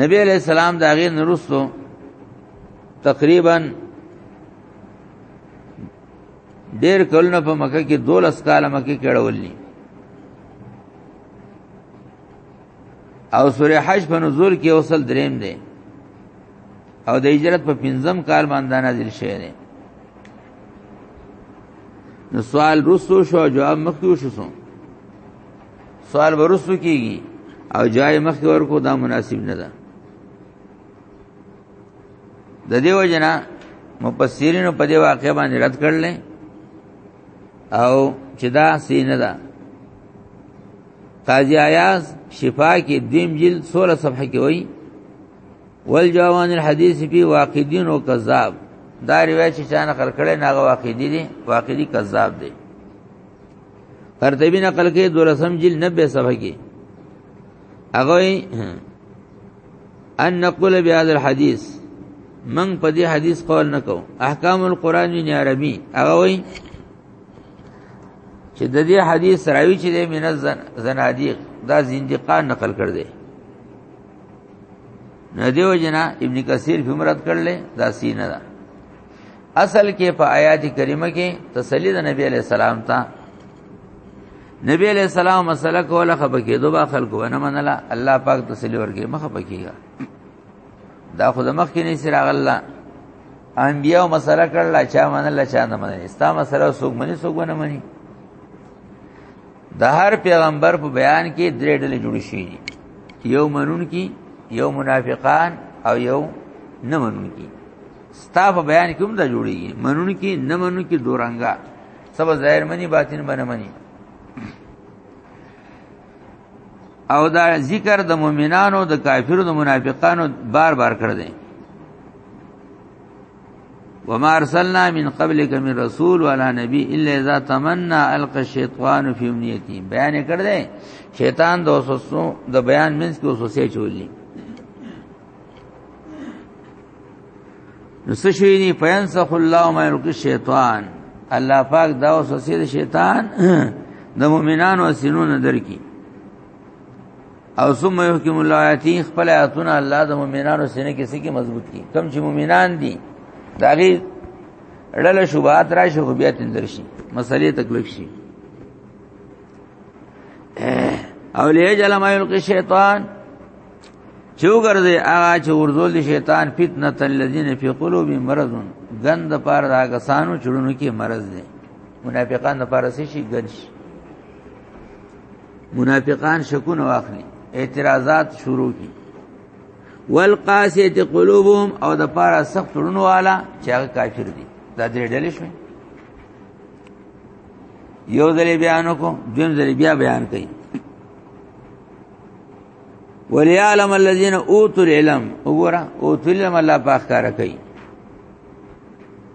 نبی علیہ السلام دا غیر نرستو تقریبا ډیر کلونه په مکه کې 12 کال مکه کې ډولني او سورې حج په نزول کې اوصل دریم دی او د هجرت په پنځم کال باندې نازل شوی دی نو سوال رسو شو جواب مخکې شو سو سوال ورسو کیږي او جای مخکې ورکو دا مناسب نه ده د دیو جنا مفسرین په دې واقع باندې رد کړل او چې دا سینه ده قاضی عیاض شفا کې دیم جلد 16 صفحه کې وایي والجوان الحديث فی واقدین و کذاب دا روایت چې چانه خلق کړي ناغه واقدی دي واقدی کذاب دي قرطبی نقل کې دولسم جل 90 صفحه کې هغه ان نقول بهذا الحديث من په دې حدیث قول نکو احکام القرآن نه عربي هغه وایي چې د دې حدیث راوي چې د من زنادیق دا زندقان نقل کړ دی نه دیو جنا ابن کثیر په مراد کړل دا سینه ده اصل کې په آیات کریمه کې تسلی د نبی علی السلام ته نبی علیہ السلام مسله کوله خپه کېدو با خلکو ونه منله الله پاک تسلی ورکې مخه پکېږي دا خود مخ کې نه سراغ الله انبیاء مسله کړل چا منله چا نه منله استا مسله سوګ منی سوګ نه منی د هر پیغمبر په بیان کې درې ډلې جوړې شوې دي یو منون کی یو منافقان او یو نه منون کی ستا په بیان کې هم دا جوړیږي منون کی نه منون کی دورنګا سب ظاهر منی باطن باندې منی او دا ذکر د مؤمنانو د کافرو د منافقانو بار بار کړ دي وما ارسلنا من قبلك من رسول ولا نبي الا اذا تمنى القى الشيطان في امنيته بیان کړ دې شیطان د وسوسو د بیان منځ کې وسوسه چولې نو څه شوی دی فینسخ الله ما یلقي الشیطان الله پاک دا وسوسه د شیطان د مؤمنانو سینونو درکې او ثم يحكم الله آیاتی خپل آیاتونه الله د مؤمنانو سینې کې سکه مضبوط کی کم چې مؤمنان دي داغي ړل شوبات را شو بیا تندر شي مسلې تکلیف شي او لیجل ما یلقی شیطان چو ګرځي هغه چې ورزول دي شیطان فتنه الذين في قلوبهم مرض غند پار دا کسانو چړونو کې مرض دي منافقان لپاره څه شي ګنش منافقان شکونه واخلي اعتراضات شروع کی والقاسیت قلوبهم او د پاره سخت ورونو والا چې هغه کافر دي دا درې ډلې شوي یو ځلې بیان کو دویم ځلې بیا بیان کړي وليعلم الذين اوتوا العلم وګوره اوتوا العلم الله پاک کار کوي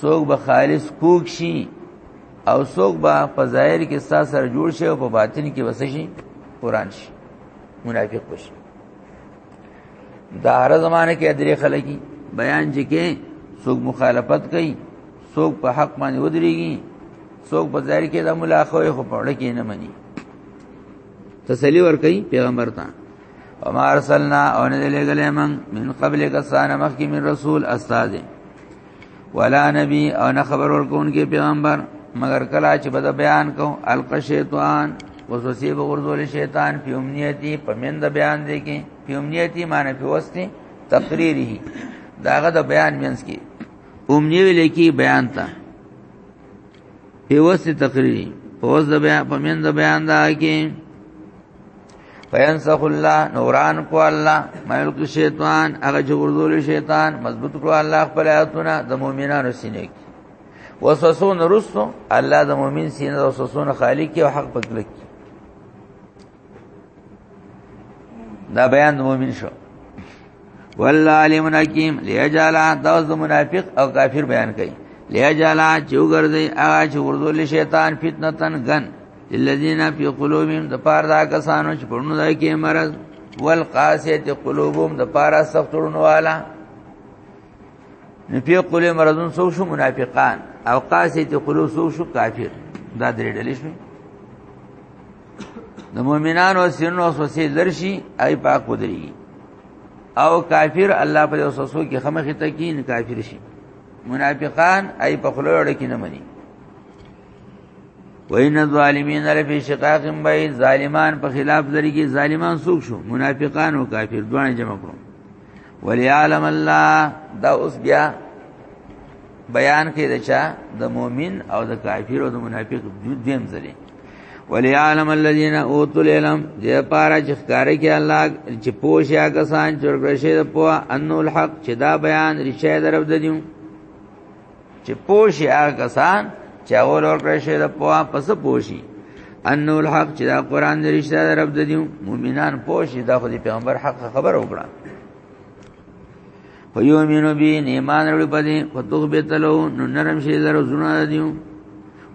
څوک به خالص کوک شي او څوک به په ظاهر کې ستا سره جوړ شي او په باطن کې وسه شي قران شي منافق بشي دا هر زمانه کې درې خلګي بیان چې کې څوک مخالفت کوي څوک په حق باندې ودرېږي څوک په ظاهر کې د ملاخوې خو په اړه کې نه مني تسلی ور کوي پیغمبر ته وما ارسلنا او نه لګلې من من قبل کسان مخکې من رسول استاد ولا نبی او نه خبر ورکون کې پیغمبر مگر کلا چې بد بیان کو الق شیطان وسوسی به ورزول شیطان په امنیتی پمند بیان دی کې په امنیتی معنی په وسته تقریری داغه د بیان مینس کې امنیوی لیکي بیان ته پیوستی تقریری پوز د بیان پمن د بیان دا کې فینسخ الله نوران کو الله مایل کو شیطان هغه جوړول شیطان مضبوط کو الله خپل آیاتونه د مؤمنانو سینې کې وسوسون رسو الله د مؤمن سینې د وسوسون خالق او حق پکلک دا بیان د مؤمن شو والله علیم حکیم لیجالا دا د منافق او کافر بیان کړي لیجالا چوغردي هغه چې ورزول شیطان فتنتن غن للذین فی قلوبهم د پار دا کسانو چې پرونو دای کې مرض والقاسیت قلوبهم د پارا سختورونو والا نو په قلوب مرضون سو شو منافقان او قاسیت قلوب سو شو کافر دا درې ډلې شوې د مؤمنانو سینو وسوسه لرشي ای پاک ودري او کافر الله پر وسوسو کې خمخ ته کین کافر شي منافقان ای په خلوړ کې نه مني وین الظالمین لفی شقاق بعید ظالمان په خلاف لري کې ظالمان سوق شو منافقان او کافر دوه جمع کړو وليعلم الله دا اوس بیا بیان کې دچا د مؤمن او د کافر او د منافق دیم ځلې وليعلم الذين اوتوا العلم دې پارا چې ښکارې کې الله چې پوښیا کسان چورګشه په انو الحق چې دا بیان رښتیا درو ددیو چې پوشي هغه کسان چې اول اور کړی شي د پوها پس پوشي انو الحق چې دا قران د رښتیا د رب د دیو مؤمنان پوشي دا خو د پیغمبر حق خبر وکړه فیومینو بی نیمان روڑی پا دی فتوخ بیتلو نو نرم شی در زنا دیو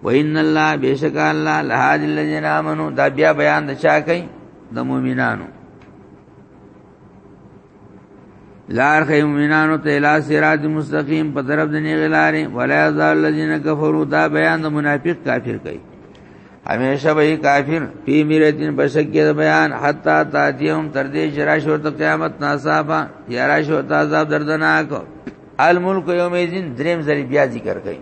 و ان اللہ بیشک اللہ لحاج اللہ جنامنو دا بیا بیان دا چا کئی دا مومنانو لار خی مومنانو ته اله صراط مستقیم په طرف د نیغه لارې ولا ذال الذين كفروا دا بیان د منافق کافر کوي همیشه به کافر پی میرتین بشکیه بیان حتا تاتیهم تر دې شرا شو ته قیامت ناصابا یارا شو ته عذاب دردناک الملک یوم یذین دریم زری بیا ذکر کوي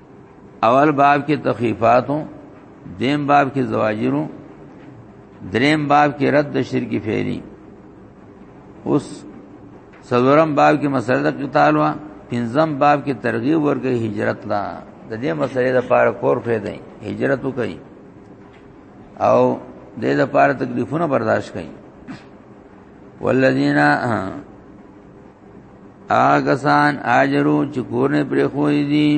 اول باب کې تخفیفاتو دیم باب کې زواجرو دریم باب کې رد د شرک فعلی اوس سلورم باب کې مسله د قتال وا پنځم باب کې ترغیب ورکړي هجرت لا د دې مسلې د پاره کور فیدې هجرت وکړي او د دې لپاره تکلیفونه برداشت کړي والذین آګسان آجرو چې کورنه پرې خوې دي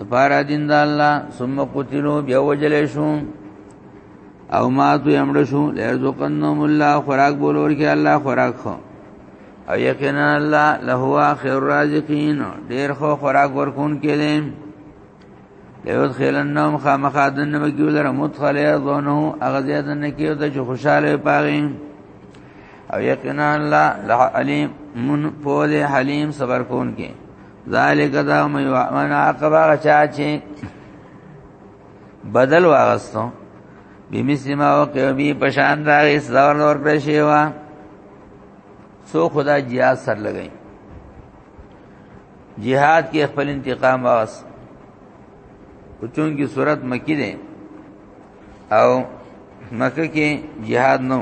لپاره دین د الله ثم قتلو بیا وجل شو او ما تو امړ شو لرزقنهم الله خوراک بولور کې الله خوراک خو او یقینا الله له هو خیر رازقین ډیر خو خوراک ورکون کې دي یو خلنهم خامخا دنه بګیو لره مدخل یرضونه هغه زیاتنه کیو ته چې خوشاله پاغین او یقینا الله علیم من پوز حلیم صبر کون کې ذالک دا مې وانا عقبا چا چې بدل واغستو بمثل ما وقع بی پشان دا اس دور دور پر شیوا سو خدا جیا سر لګی جهاد کې خپل انتقام واس او چونکی صورت مکی ده او مکه کې jihad نو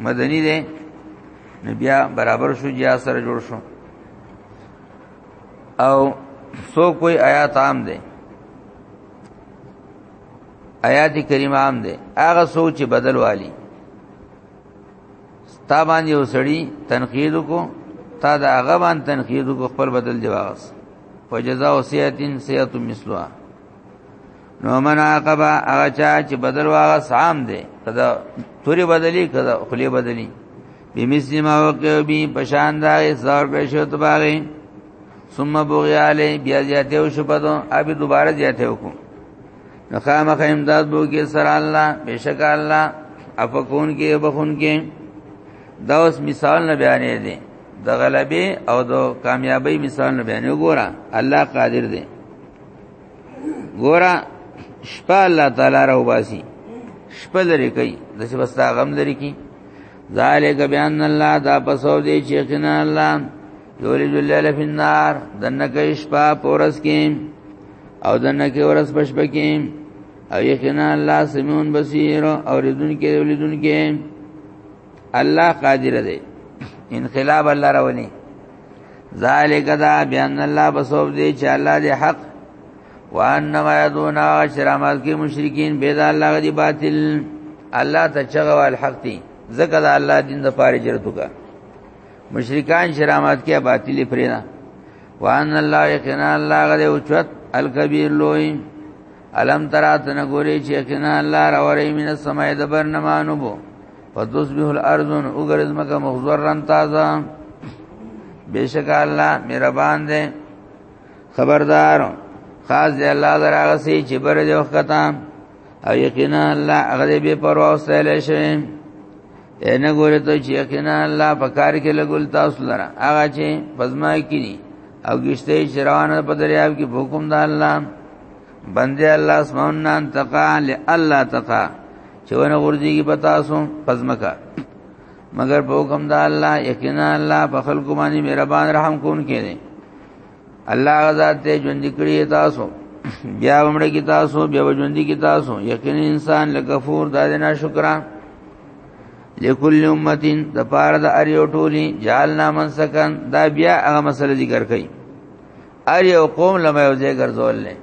مدني ده نو بیا برابر شو jihad سره جوړ شو او سو کوئی آیات عام ده آیات کریمه عام ده هغه سوچ بدل والی ستا باندې وسړي تنقید کو تا دا هغه باندې تنقید کو خپل بدل دی واغس فجزاء سیئتین سیئت مثلها نو من عقبا هغه چا چې بدل واغس عام دی کدا توري بدلی کدا خلی بدلی بمثل ما وقع بی پشان دا زور کې شو تباغي ثم بغي علی بیا زیاته او شپدو ابي دوباره زیاته وکړو نخامخ امداد بو کې سر الله بشک الله افقون کې بخون کې دا اوس مثال نه بیانې دي د غلبې او د کامیابی مثال نه بیانې ګوره الله قادر دی ګوره شپه الله تعالی راو باسي شپه لري کوي د څه بستا غم لري کی ذالک بیان الله دا پسو دی چې کنا الله یولج الليل فی النار دنه کې شپه پورس کې او دنه کې ورځ پښپ کې او یقینا الله سمون بصیر او ردون کې ولدون کې الله قادر دی انقلاب الله راونی ذالک دا بیان الله بسوب دی چې الله دی حق وانما يدون شرامات کې مشرکین بيد الله دی باطل الله ته چغوا الحق دی زکه دا الله دین د پاره جرتو کا مشرکان شرامت کې باطل پرینا وان الله یقینا الله غد او چت الکبیر لوی علم ترات نه ګوري چې یقینا الله را ورې من السماء دبر نه مانو بو فتصبح الارض اوغرز مکه مخزرن تازه بیشک الله مهربان دی خبردار خاص دی الله دراغسی چې بر دې وخت او یقینا الله هغه به پروا وسایل شي ان ګوره ته چې یقینا الله په کار کې لګول تاسو لره هغه چې پزما کینی او گشته شروان په دریاب کې حکم د الله بندې الله اسمان نان تقا لالا تقا چې ونه ورځيږي په تاسو پزمکا مگر په حکم د الله یقینا الله په خلکو باندې مهربان رحم کون کړي الله غزاد ته ژوند کړی تاسو بیا عمر کی تاسو بیا ژوند کی تاسو یقین انسان لکفور داد نه شکرا لکل امتین د پار د اریو ټولی جالنا من سکن دا بیا هغه مسله ذکر کړي اریو قوم لمه یو ځای ګرځول نه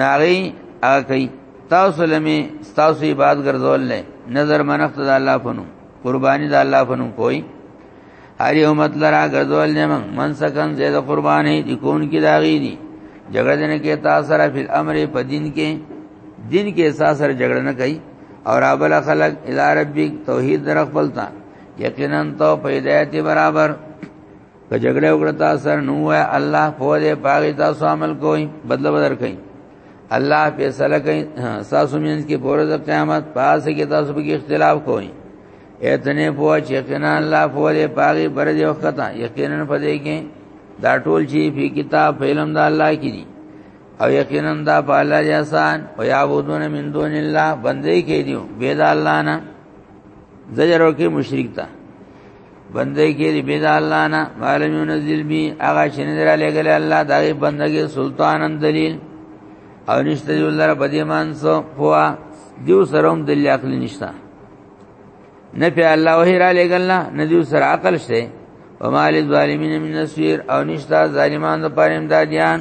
ناغي هغه کوي تاسو لمه تاسو عبادت ګرځول نه نظر منخت د الله فنو قربانی د الله فنو کوئی هر یو مت لرا ګرځول نه من من سکن زید قربانې دي کون کې داغي دي جګړه دې نه کې تاسو سره په امر په دین کې دین کې احساس سره جګړه نه کوي اور ابل خلق الی ربک توحید در خپلتا یقینا تو په ہدایت برابر که جګړه وکړه تاسو سره نو وای الله په دې پاګی تاسو عمل کوئ بدل بدر کوي الله فیصله کوي تاسو مینس کې پورز قیامت پاس کې تاسو به اختلاف کوئ اتنه پوه چې کنا الله پوه دې پاغي بر دې وخت یقینا پدې کې دا ټول چې په کتاب علم د الله کې دي او یقینا دا په الله دې آسان او یعبدون من دون الله بندې کې دي به دا الله نه زجر ورکې مشرک ته بندې کې دي به دا الله نه معلوم نزل بي هغه چې نه درا لګل الله دا بندګي سلطانن دلیل او نشته دی ولر بدیمان سو پوا دیو سروم دلیل عقل نشته نه په الله وحی را لګل نه ندی سره عقل شته او مال ظالمین من نصير او نشتا ظالمان د پاره امدادیان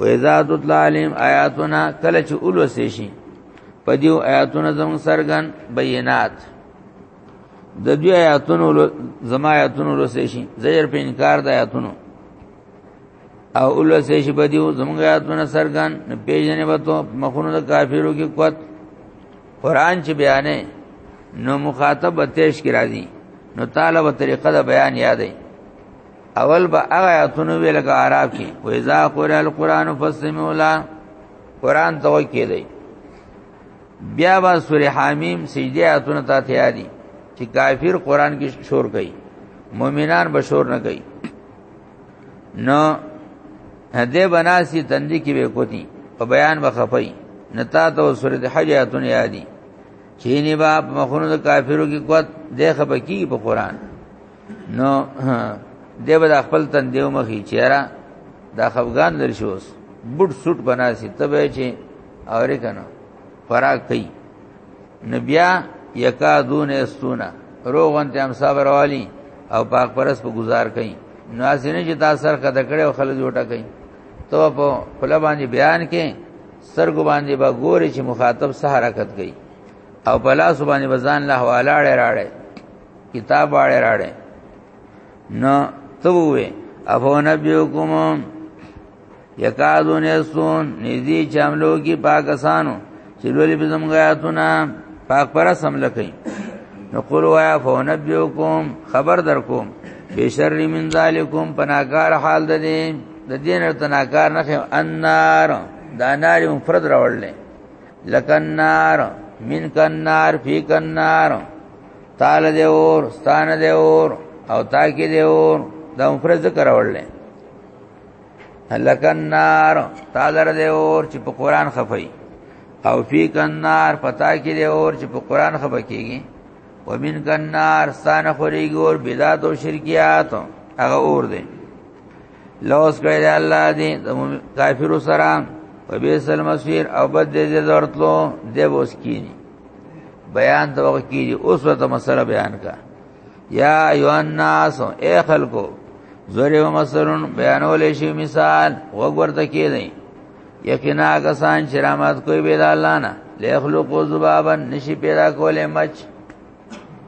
و اذا تطلع عليهم آیاتنا کله چې اول وسیشي په دې آیاتونو زمون سرګن بینات د دې آیاتونو زما آیاتونو وسیشي زیر په انکار د آیاتونو او اول وسیشي په دې زمون آیاتونو سرګن پیژنې وته مخونو د کافرو کې قوت قران چې بیانې نو مخاطب تیش کی راځي نو طالب طریقه د بیان یادې اول به هغه آیاتونه ویل کا عرب کې و اذا قرئ القران فاستمعوا له قران ته وکی دی بیا با سوره حمیم سجده آیاتونه ته تیاری چې کافر قران کې شور کوي مؤمنان به شور نه کوي نو هدې بناسي تندې کې به کوتي په بیان وخپي نتا ته سورۃ حج آیاتونه یادي چینی با مخونو د کافرو کې قوت د خپکی په قران نو دیو د خپل تن دیو مخی چیرې دا خفغان لري شوس بوت سوټ بناسي تبه چې اورې کنه خوراک کوي نبیا یکا دون استونا روغن ته هم صبر والی او پاک پرس په گزار کوي نو اسینه چې تاسو سره کده کړي او خلک جوړه کوي تو په خپل باندې بیان کې سرګو باندې با ګوري چې مخاطب سره حرکت کوي او په لاس باندې بزان له حواله اړه راړې کتاب اړه راړې نو تو وې افو نبیو کوم یکادون یسون نزی چاملو کی پاکستانو چې لولې به زموږ آیاتونه پاک پر سم لکې نو قول وایا فونبیوکم خبر درکوم بشر من ذالکم پناکار حال د دې د دین او تناکار نه انار دا نار مفرد راوړل لکنار من کنار فی کنار تال دی اور ستان دی اور او تاکی دی اور دا مفرد ذکر راوړل هلک النار تعالی دې اور چې په قران خفای او فی کنار پتا کې دې اور چې په قران خفه کیږي ومن کنار ستان خوريږي اور بدعت او شرکیات هغه اور دې لوس کړی الله دې کافر سره وبئس المصير او بد دې ضرورتلو دې وسکینی بیان د وقت کې اوس ته مسله بیان کا یا ایو الناس اے خلقو زوری و مثلون بیانول شی مثال وګورته کې نه یقینا کسان چې رحمت کوي به الله نه لخلق ذبابا نشي پیدا کولې مچ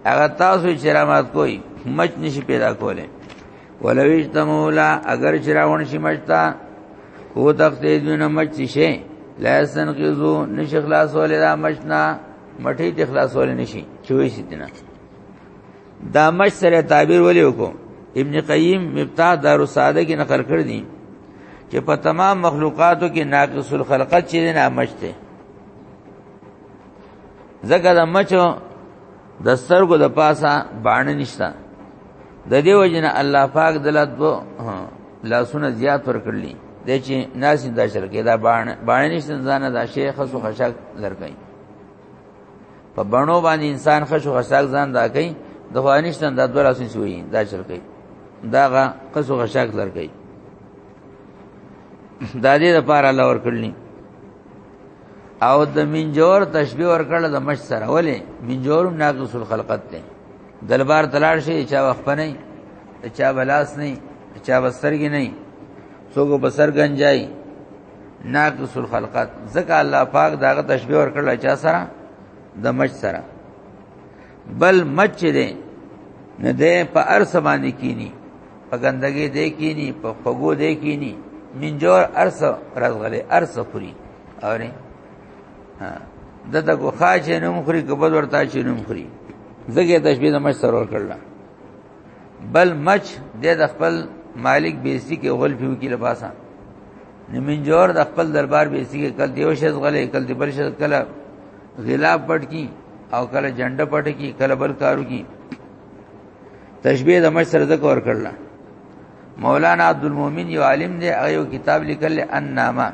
هغه تاسو چې رحمت کوي مچ نشي پیدا کولې ولویش تمولا اگر چې راون شي مچتا کو تخت دینه مچ شي لا سنقذو نشي خلاص ولې دا مچنا مټی ته خلاص ولې نشي چوي شي دینه دا مش سره تعبیر ولې وکړو ابن قیم مفتاح دار الساده کې نقل کړ دي چې په تمام مخلوقاتو کې ناقص الخلقت چې نه مشته زګه د مچو د سترګو د پاسه باندې نشتا د دې وجنه الله پاک دلته دو لاسونه زیات ور کړلی د چې ناس د شرکې دا باندې باندې نشته ځان د شیخ سو خشک لرګي په بڼو باندې انسان خشو خشاک ځان دا کوي د خوانشتن د دوه لاسې سوی دا چل کوي داغه قصو خشاک لر کوي دا دې د پاره لور کړلني او د منجور تشبیه ور کړل د مش سره ولې منجور ناقص الخلقت دی دلبار تلاړ شي چا وخت نه چا بلاس نه چا بسرګ نه څوګو بسر گنجای ناقص الخلقات ځکه الله پاک داغه تشبیه ورکړل چا سره د مچ سره بل مچ دې نه دې په ارس باندې کینی په ګندګي دې کینی په خوګو دې کینی منجور ارس رزغله ارس خوري اوري ها دته کو خاچ نه مخري کبد ورتا چي نه مخري زګه تشبيه د مش سرور کړل بل مچ د خپل مالک بیسی کې غل پیو کې لباسا نمین جوړ د خپل دربار بیسی کې کل دیو شز غلې کل دی بل شز کله غلا پټ کی او کله جنډه پټ کی کله بل کارو کی تشبیه د مچ سره د کور کړل مولانا عبد المؤمن یو عالم دی هغه یو کتاب لیکل انما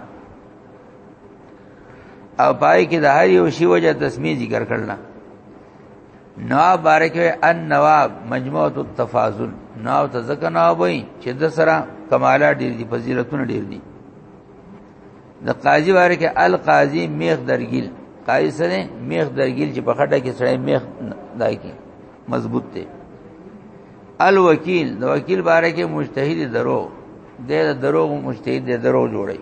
او پای کې د هر یو شی وجه تسمیه ذکر کړل نواب بارک وی ان نواب مجموعه التفاضل نو ته ځکه نواب وی چې د سره کمالات ډیر دي فضیلتونه ډیر دي د قاضي بارک القاضي میخ درګیل قاضي سره میخ درګیل چې په خټه کې سره میخ دای کی مضبوط دی الوکیل د وکیل بارک مجتهد درو د درو مجتهد درو جوړي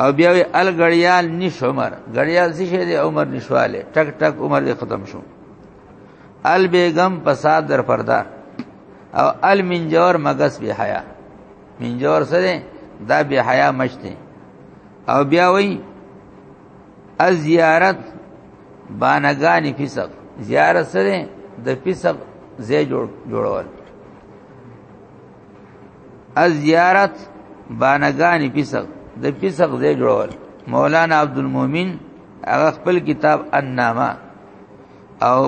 او بیا وی ال غړیال نش عمر غړیال څه شه دی عمر نشواله ټک ټک عمر دې ختم شو ال بیگم فساد در پردا او ال منجور مغس بی حیا منجور سره دا بی حیا مشته او بیا وی از زیارت بانګانی فسق زیارت سره د فسق زې جوړ جوړول از زیارت بانګانی پیسق د پیسق زې جوړول مولانا عبد المؤمن هغه خپل کتاب النامه او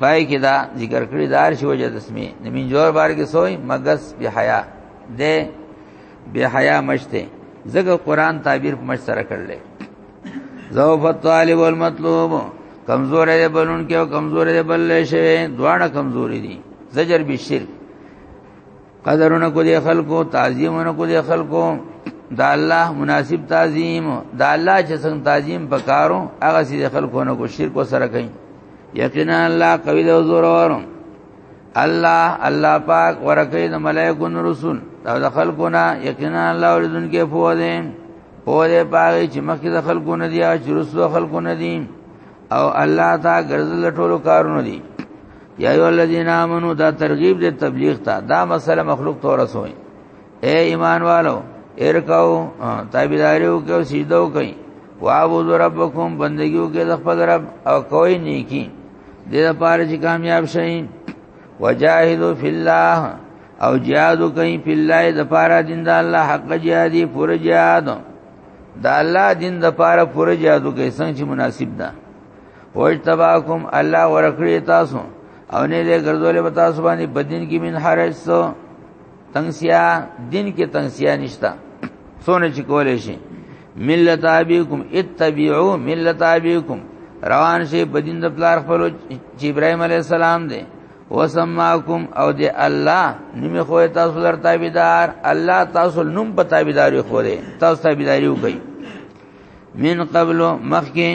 پای کې دا ذکر کړی دار شی وجه دسمه نمین جوړ بار کې سوې مغز بی حیا د بی حیا مشته زګه قران تعبیر په مش سره کړل ذوف الطالب والمطلوب کمزور دی بلون کې او کمزور دی بل شي دواړه کمزوري دي زجر به شرک قدرونه کو دي خلکو تعظیمونه کو دي خلکو دا الله مناسب تعظیم دا الله چې څنګه تعظیم پکارو هغه سي خلکو نه کو شرک سره کوي یقینا الله قوی او زور ورو الله الله پاک ورکه د ملائکه رسول دا د خلکو نه یقینا الله ورزن کې فوده فوده پاره چې مخکې د خلکو نه دی او چې رسو خلکو نه دی او الله دا ګرځل ټولو کارونه دي یا ایو الذین آمنو دا ترغیب دې تبلیغ ته دا مسله مخلوق ته ورسوي اے ایمان والو ارکاو تابعداریو کو سیدو کئ وعبد ربکم بندگیو کې د خپل رب او کوئی نیکی دې لپاره چې کامیاب شئ وجاهدوا فی الله او جهاد کوي په الله د پاره دین د الله حق جهادي پر جهاد دا الله دین د پاره پوره جادو کې څنګه چې مناسب ده وجتباکم الله ورکړی تاسو او نه دې ګرځولې به تاسو باندې بدین کې من حرج سو تنگسیا دین کې تنگسیا نشتا سونه چې کولې شي ملت ابيکم اتبعوا ملت ابيکم روان شي بدین د پلار خپل چې ابراهيم عليه السلام دی وسماکم او دی الله نوم خو تاسو لر تابعدار الله تاسو نوم په تابعداري خو دی تاسو تابعداري وکي من قبل مخکې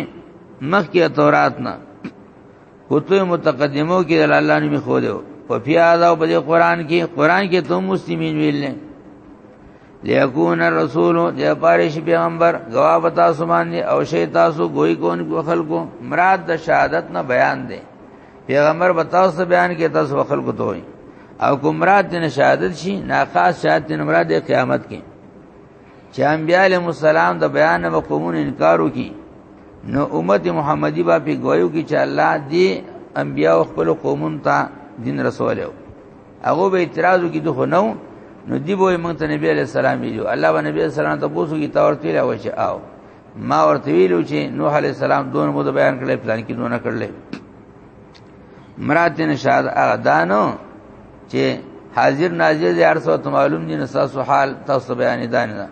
مخکې تورات نه کتب متقدمو کې الله نوم خو دی په پیاده او په قرآن کې قرآن کې ته مسلمانین ویل نه لیکون الرسول دی پارش پیغمبر گواه بتا سمان دی او شی تاسو گوئی کون کو خلقو مراد د شهادت نه بیان دی پیغمبر به تاسو بیان کې تاسو خلکو ته وي او کوم مراد دې شهادت شي نا خاص شهادت دې مراد دې قیامت کې چې انبیاء علیهم السلام د بیان او قومون انکار وکي نو امت محمدی با په گویو کې چې الله دې انبیاء او خپل قومون ته دین رسول یو هغه به اعتراض وکي دغه نو نو دی به مونږ ته نبی علیہ السلام ویلو الله باندې نبی علیہ السلام ته پوښتنه کی تور تیر او چې آو ما ورته ویلو چې نوح علی السلام دون مو د بیان کړل پلان کې دون کړل مراد نه شاد هغه دانو چې حاضر ناظر دې ارسو ته معلوم دي نساس حال تاسو بیان دان نه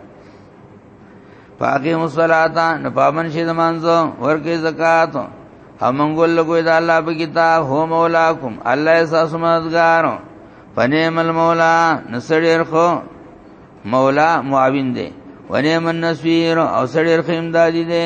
پاکی مصلاتا نه پابن شي زمانځو ورکه زکات همنګول لګوي دا الله په کتاب هو مولاکم الله تاسو مددګارو پنه مل مولا نسړیر خو مولا معاون دی ونعم النصير او سړي رحم دادي دی